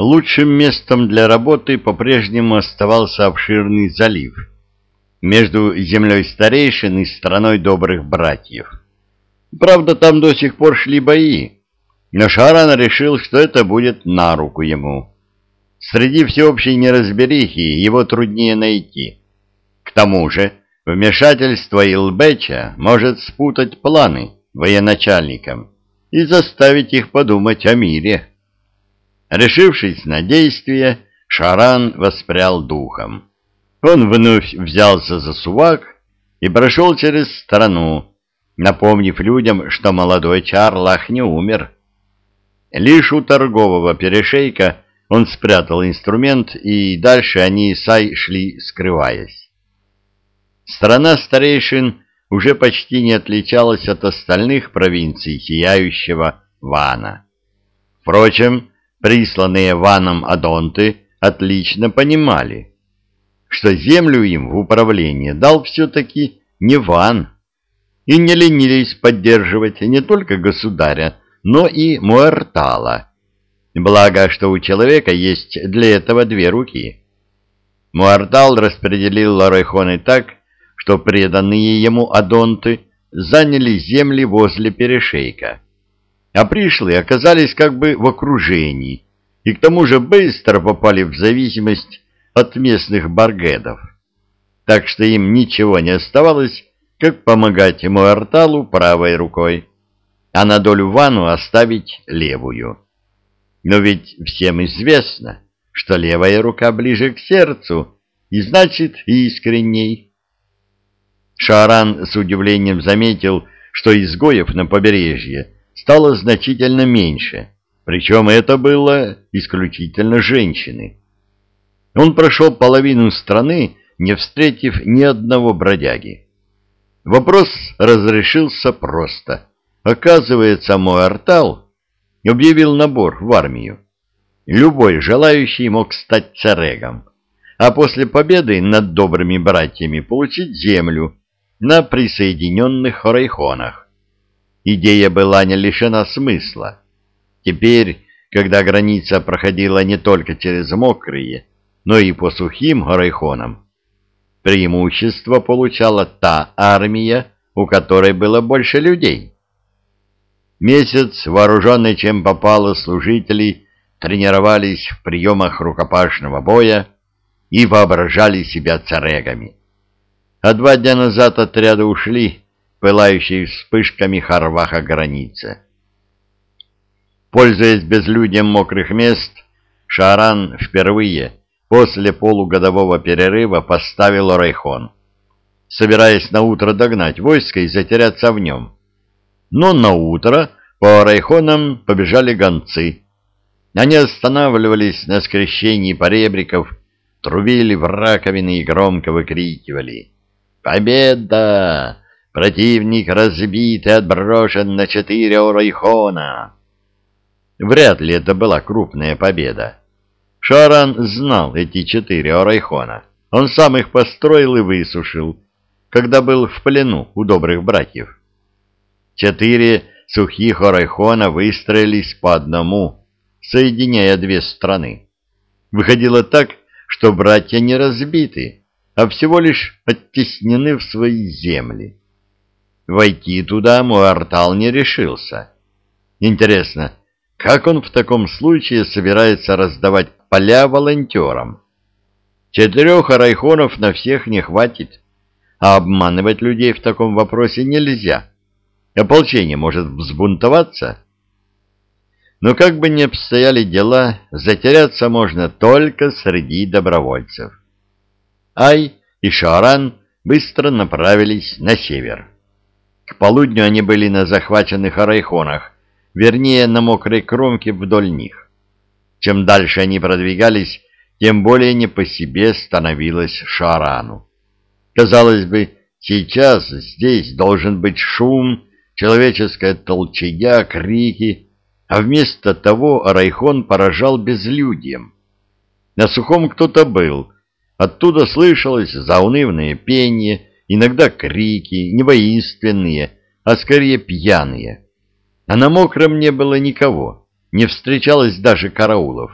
Лучшим местом для работы по-прежнему оставался обширный залив между землей старейшин и страной добрых братьев. Правда, там до сих пор шли бои, но Шаран решил, что это будет на руку ему. Среди всеобщей неразберихи его труднее найти. К тому же вмешательство Илбеча может спутать планы военачальникам и заставить их подумать о мире. Решившись на действие, Шаран воспрял духом. Он вновь взялся за сувак и прошел через страну, напомнив людям, что молодой Чарлах не умер. Лишь у торгового перешейка он спрятал инструмент, и дальше они и Сай шли, скрываясь. Страна старейшин уже почти не отличалась от остальных провинций сияющего Вана. Впрочем, присланные Ваном адонты отлично понимали, что землю им в управление дал все-таки не Ван, и не ленились поддерживать не только государя, но и Муэртала. Благо, что у человека есть для этого две руки. Муэртал распределил Лорайхоны так, что преданные ему адонты заняли земли возле перешейка а пришлые оказались как бы в окружении и к тому же быстро попали в зависимость от местных баргедов. Так что им ничего не оставалось, как помогать Муэрталу правой рукой, а на долю Вану оставить левую. Но ведь всем известно, что левая рука ближе к сердцу, и значит искренней. Шаран с удивлением заметил, что изгоев на побережье стало значительно меньше, причем это было исключительно женщины. Он прошел половину страны, не встретив ни одного бродяги. Вопрос разрешился просто. Оказывается, мой артал объявил набор в армию. Любой желающий мог стать царегом, а после победы над добрыми братьями получить землю на присоединенных хорейхонах. Идея была не лишена смысла. Теперь, когда граница проходила не только через мокрые, но и по сухим горайхонам, преимущество получала та армия, у которой было больше людей. Месяц, вооруженный чем попало, служители тренировались в приемах рукопашного боя и воображали себя царегами. А два дня назад отряды ушли, пылающей вспышками Харваха границы. Пользуясь безлюдем мокрых мест, Шаран впервые после полугодового перерыва поставил Райхон, собираясь на утро догнать войско и затеряться в нем. Но на утро по Райхонам побежали гонцы. Они останавливались на скрещении поребриков, трубили в раковины и громко выкрикивали «Победа! Противник разбит и отброшен на четыре орайхона. Вряд ли это была крупная победа. Шаран знал эти четыре орайхона. Он сам их построил и высушил, когда был в плену у добрых братьев. Четыре сухих орайхона выстроились по одному, соединяя две страны. Выходило так, что братья не разбиты, а всего лишь оттеснены в свои земли. Войти туда Муартал не решился. Интересно, как он в таком случае собирается раздавать поля волонтерам? Четырех арайхонов на всех не хватит, а обманывать людей в таком вопросе нельзя. Ополчение может взбунтоваться. Но как бы ни обстояли дела, затеряться можно только среди добровольцев. Ай и Шаран быстро направились на север. К полудню они были на захваченных арайхонах, вернее, на мокрой кромке вдоль них. Чем дальше они продвигались, тем более не по себе становилось Шарану. Казалось бы, сейчас здесь должен быть шум, человеческая толчая, крики, а вместо того Арайхон поражал безлюдьем. На сухом кто-то был, оттуда слышалось заунывное пение, иногда крики, не воинственные, а скорее пьяные. А на мокром не было никого, не встречалось даже караулов.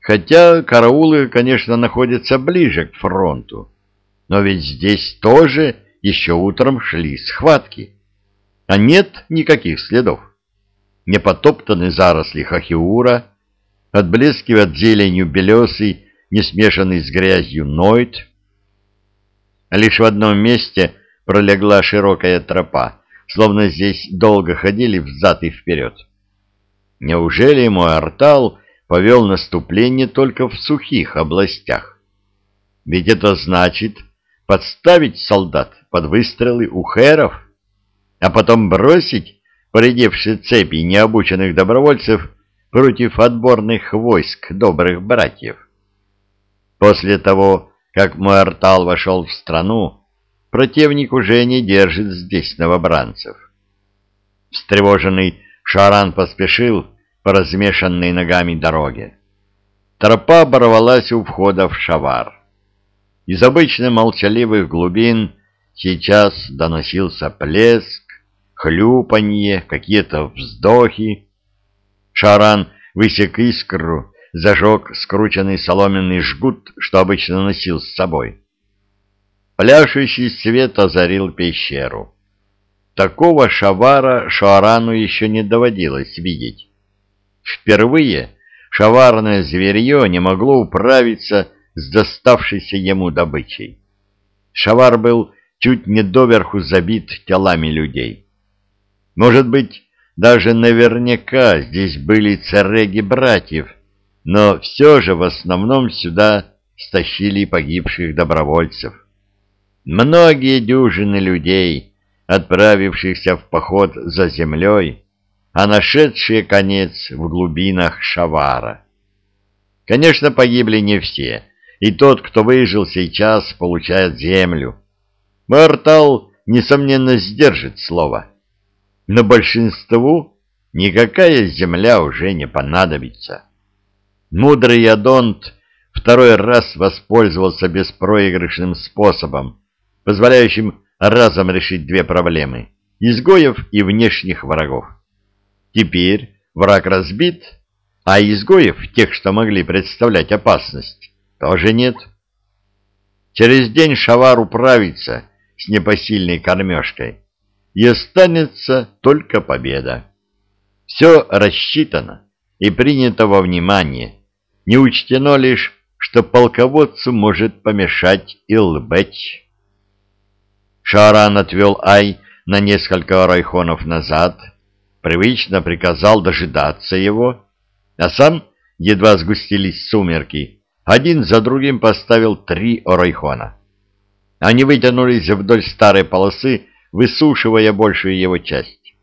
Хотя караулы, конечно, находятся ближе к фронту, но ведь здесь тоже еще утром шли схватки, а нет никаких следов. Не потоптаны заросли хахиура, отблескивает зеленью белесый, не смешанный с грязью нойт. Лишь в одном месте пролегла широкая тропа, словно здесь долго ходили взад и вперед. Неужели мой артал повел наступление только в сухих областях? Ведь это значит подставить солдат под выстрелы у херов, а потом бросить поредевшие цепи необученных добровольцев против отборных войск добрых братьев. После того, как мой артал вошел в страну, противник уже не держит здесь новобранцев. Встревоженный Шаран поспешил по размешанной ногами дороге. Тропа оборвалась у входа в шавар. Из обычно молчаливых глубин сейчас доносился плеск, хлюпанье, какие-то вздохи. Шаран высек искру, зажег скрученный соломенный жгут, что обычно носил с собой. Пляшущий свет озарил пещеру. Такого шавара Шуарану еще не доводилось видеть. Впервые шаварное зверье не могло управиться с доставшейся ему добычей. Шавар был чуть не доверху забит телами людей. Может быть, даже наверняка здесь были цареги братьев, но все же в основном сюда стащили погибших добровольцев. Многие дюжины людей, отправившихся в поход за землей, а нашедшие конец в глубинах Шавара. Конечно, погибли не все, и тот, кто выжил сейчас, получает землю. Мартал, несомненно, сдержит слово. Но большинству никакая земля уже не понадобится. Мудрый Адонт второй раз воспользовался беспроигрышным способом, позволяющим разом решить две проблемы – изгоев и внешних врагов. Теперь враг разбит, а изгоев, тех, что могли представлять опасность, тоже нет. Через день Шавар управится с непосильной кормежкой, и останется только победа. Все рассчитано и принято во внимание, не учтено лишь, что полководцу может помешать Илбеч. Шаран отвел Ай на несколько райхонов назад, привычно приказал дожидаться его, а сам, едва сгустились сумерки, один за другим поставил три орайхона. Они вытянулись вдоль старой полосы, высушивая большую его часть.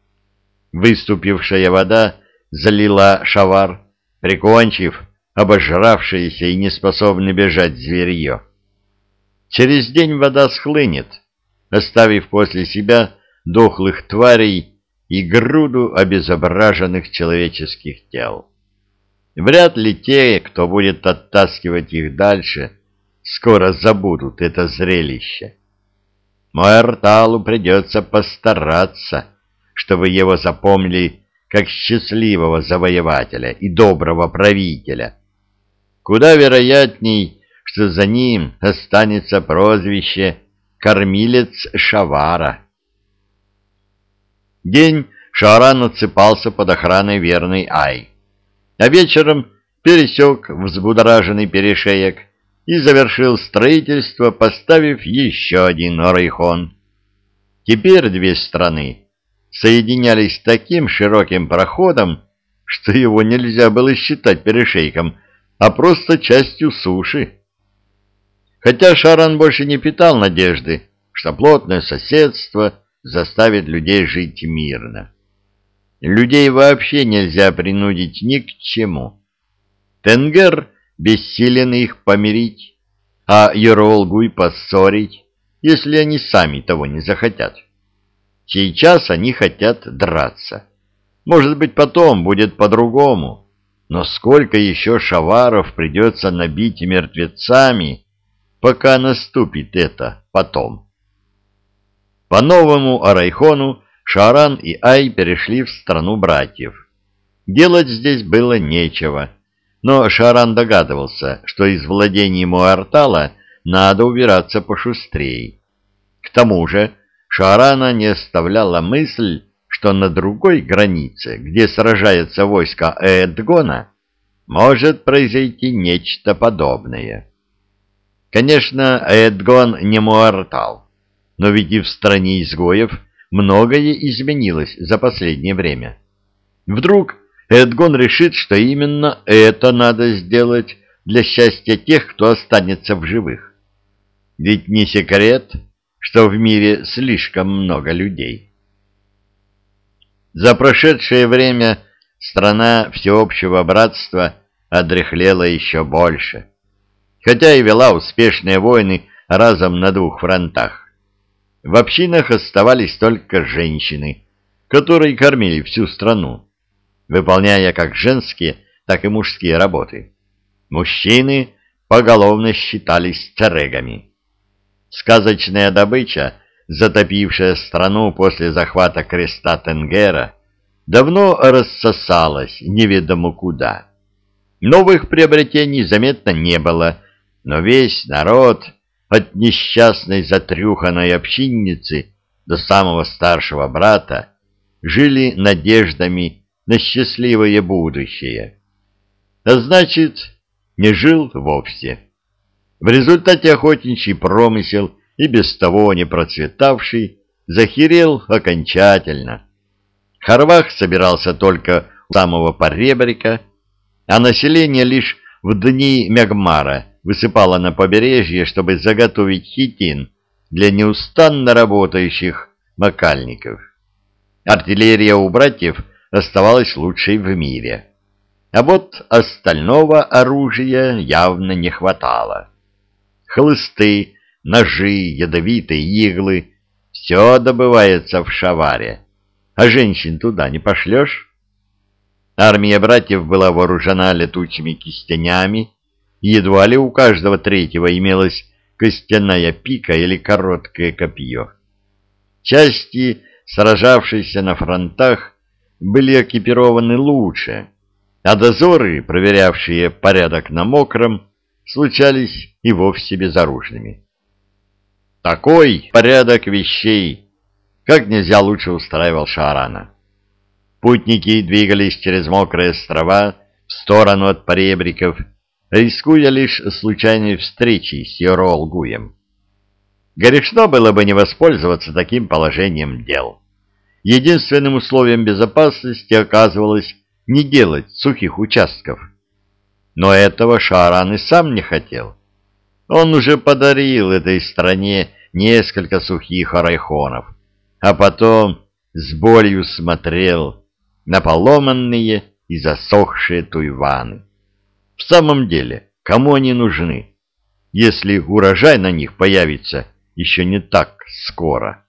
Выступившая вода залила шавар, прикончив обожравшееся и неспособное бежать зверье. Через день вода схлынет, оставив после себя дохлых тварей и груду обезображенных человеческих тел. Вряд ли те, кто будет оттаскивать их дальше, скоро забудут это зрелище. Муэрталу придется постараться, чтобы его запомнили как счастливого завоевателя и доброго правителя. Куда вероятней, что за ним останется прозвище «кормилец Шавара». День Шаран отсыпался под охраной верный Ай, а вечером пересек взбудораженный перешеек и завершил строительство, поставив еще один райхон. Теперь две страны соединялись таким широким проходом, что его нельзя было считать перешейком, а просто частью суши. Хотя Шаран больше не питал надежды, что плотное соседство — заставит людей жить мирно. Людей вообще нельзя принудить ни к чему. Тенгер бессилен их помирить, а Еролгуй поссорить, если они сами того не захотят. Сейчас они хотят драться. Может быть, потом будет по-другому. Но сколько еще шаваров придется набить мертвецами, пока наступит это потом? По новому Арайхону Шаран и Ай перешли в страну братьев. Делать здесь было нечего, но Шаран догадывался, что из владений Муартала надо убираться пошустрее. К тому же Шарана не оставляла мысль, что на другой границе, где сражается войско Эдгона, может произойти нечто подобное. Конечно, Эдгон не Муартал, но ведь и в стране изгоев многое изменилось за последнее время. Вдруг Эдгон решит, что именно это надо сделать для счастья тех, кто останется в живых. Ведь не секрет, что в мире слишком много людей. За прошедшее время страна всеобщего братства одряхлела еще больше хотя и вела успешные войны разом на двух фронтах. В общинах оставались только женщины, которые кормили всю страну, выполняя как женские, так и мужские работы. Мужчины поголовно считались царегами. Сказочная добыча, затопившая страну после захвата креста Тенгера, давно рассосалась неведомо куда. Новых приобретений заметно не было, но весь народ, от несчастной затрюханной общинницы до самого старшего брата, жили надеждами на счастливое будущее. А значит, не жил вовсе. В результате охотничий промысел, и без того не процветавший, захерел окончательно. Харвах собирался только у самого поребрика, а население лишь в дни Мягмара высыпала на побережье, чтобы заготовить хитин для неустанно работающих макальников. Артиллерия у братьев оставалась лучшей в мире. А вот остального оружия явно не хватало. Хлысты, ножи, ядовитые иглы — все добывается в шаваре. А женщин туда не пошлешь? Армия братьев была вооружена летучими кистенями, едва ли у каждого третьего имелась костяная пика или короткое копье. Части, сражавшиеся на фронтах, были экипированы лучше, а дозоры, проверявшие порядок на мокром, случались и вовсе безоружными. Такой порядок вещей как нельзя лучше устраивал Шарана. Путники двигались через мокрые острова в сторону от поребриков, рискуя лишь случайной встречей с Йоролгуем. Грешно было бы не воспользоваться таким положением дел. Единственным условием безопасности оказывалось не делать сухих участков. Но этого Шаран и сам не хотел. Он уже подарил этой стране несколько сухих арайхонов, а потом с болью смотрел на поломанные и засохшие туйваны. В самом деле, кому они нужны, если урожай на них появится еще не так скоро?